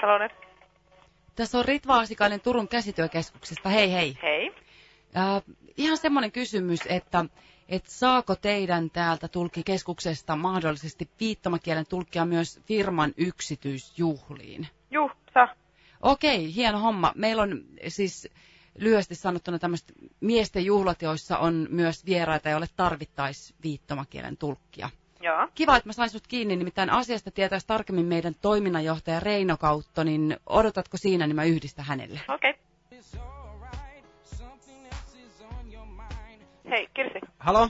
Salonen. Tässä on Ritva Asikainen Turun käsityökeskuksesta. Hei hei. Hei. Äh, ihan semmoinen kysymys, että et saako teidän täältä tulkikeskuksesta mahdollisesti viittomakielen tulkkia myös firman yksityisjuhliin? Juh, saa. Okei, hieno homma. Meillä on siis lyhyesti sanottuna tämmöiset miesten juhlat, joissa on myös vieraita, joille tarvittaisi viittomakielen tulkkia. Joo. Kiva, että mä sain sut kiinni, nimittäin asiasta tietäisi tarkemmin meidän toiminnanjohtaja Reino Kautto, niin odotatko siinä, niin mä yhdistä hänelle. Okei. Okay. Hei, Kirsi. Halo?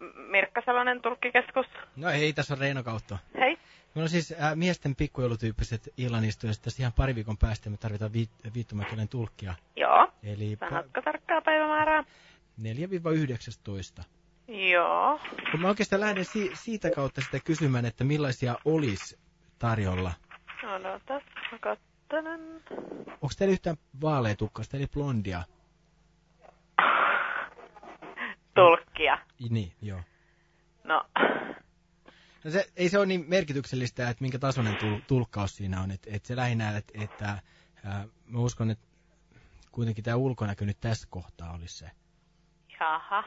M- Mirkka Salonen, tulkkikeskus. No ei, tässä on Reino Kautto. Hei. Meillä on siis äh, miesten pikkujoulutyyppiset illanistujat, tässä ihan pari viikon päästä me tarvitaan vi viittomakielen tulkkia. Joo. Eli Sanotko tarkkaa päivämäärää? 4-19. Joo. Kun mä oikeastaan lähden si siitä kautta sitä kysymään, että millaisia olisi tarjolla. Odotas, mä kattelen. Onko teillä yhtään vaaleetukkasta, eli blondia? Tulkkia. Niin, joo. No, No se, ei se ole niin merkityksellistä, että minkä tasoinen tul tulkkaus siinä on. Että et se lähinnä, että et, ää, mä uskon, että kuitenkin tämä ulkonäkö nyt tässä kohtaa olisi se. jaha.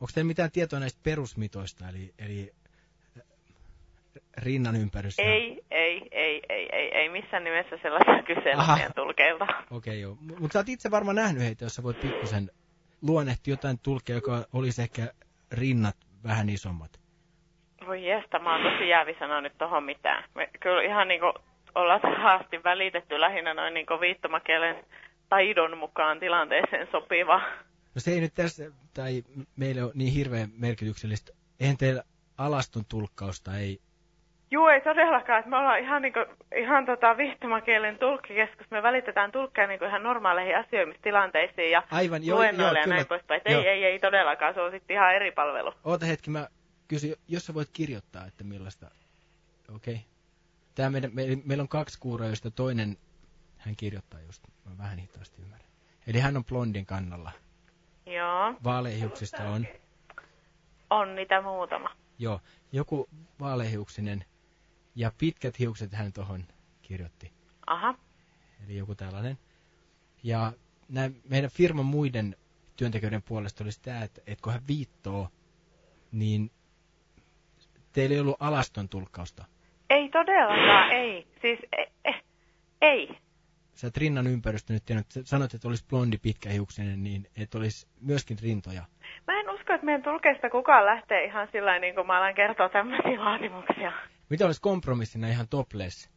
Onko teillä mitään tietoa näistä perusmitoista, eli, eli rinnan ympärys? Ei, ei, ei, ei, ei, ei missään nimessä sellaista kysellä Aha. meidän tulkeilta. Okei, okay, joo. Mutta sä oot itse varmaan nähnyt heitä, jos sä voit pikkusen luonnehti jotain tulkkia, joka olisi ehkä rinnat vähän isommat. Voi jesta, mä oon tosi jäävi sanoa nyt tohon mitään. Me kyllä ihan niinku ollaan haasti välitetty lähinnä noin niinku viittomakielen taidon mukaan tilanteeseen sopiva. No se ei nyt tässä, tai meille ole niin hirveän merkityksellistä. Eihän teillä alaston tulkkausta, ei, Juu, ei todellakaan. että Me ollaan ihan, niinku, ihan tota viittomakielen tulkkikeskus. Me välitetään tulkkeja niinku ihan normaaleihin asioimistilanteisiin ja Aivan, joo, luennoille joo, ja näin kyllä. poispäin. Et Ei, ei, ei todellakaan. Se on sitten ihan eri palvelu. Oota hetki, mä kysyn, jos sä voit kirjoittaa, että millaista... Okei. Okay. Tää meidän, me, meillä on kaksi kuuroa, joista toinen, hän kirjoittaa just, mä vähän hitaasti ymmärrän. Eli hän on blondin kannalla. Joo, on, on niitä muutama. joo, joku vaaleahiuksinen ja pitkät hiukset hän tohon kirjoitti. Aha. Eli joku tällainen. Ja näin meidän firman muiden työntekijöiden puolesta olisi tämä, että, että kun hän viittoo, niin teillä ei ollut alaston tulkkausta. Ei todellakaan, ei. Siis ei. Eh, ei. Sä et rinnan ympärystä nyt sä sanoit, että olisi blondi pitkähiuksinen, niin että olisi myöskin rintoja. Mä en usko, että meidän tulkeista kukaan lähtee ihan sillä niin kuin mä alan kertoa tämmöisiä vaatimuksia. Mitä olisi kompromissina ihan topless?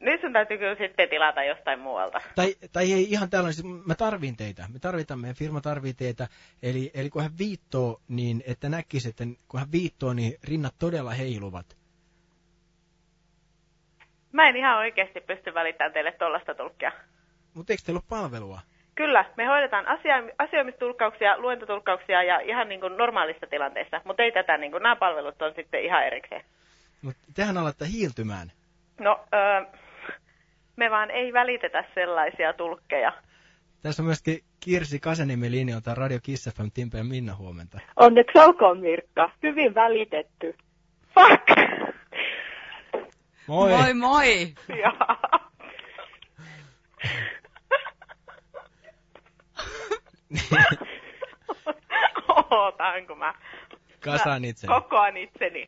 Nyt sun täytyy kyllä sitten tilata jostain muualta. Tai, tai ei ihan tällainen, siis mä tarvin teitä, me tarvitaan, meidän firma tarvii teitä, eli, eli kun hän viittoo, niin että näkisi, että kun hän viittoo, niin rinnat todella heiluvat. Mä en ihan oikeasti pysty välittämään teille tollasta tulkkia. Mutta eikö teillä ole palvelua? Kyllä, me hoidetaan asia- asioimistulkkauksia, luentotulkkauksia ja ihan niin kuin normaalissa tilanteessa, mutta ei tätä, niin kuin, nämä palvelut on sitten ihan erikseen. Mutta tehän alatte hiiltymään. No, öö, me vaan ei välitetä sellaisia tulkkeja. Tässä on myöskin Kirsi Kaseniemen linjoilta Radio Kiss FM, Timpe ja Minna huomenta. Onneksi olkoon Mirkka. Hyvin välitetty. Moi! Moi moi! Jaa. Ootan, kun mä, Kasaan mä itse. kokoan itseni.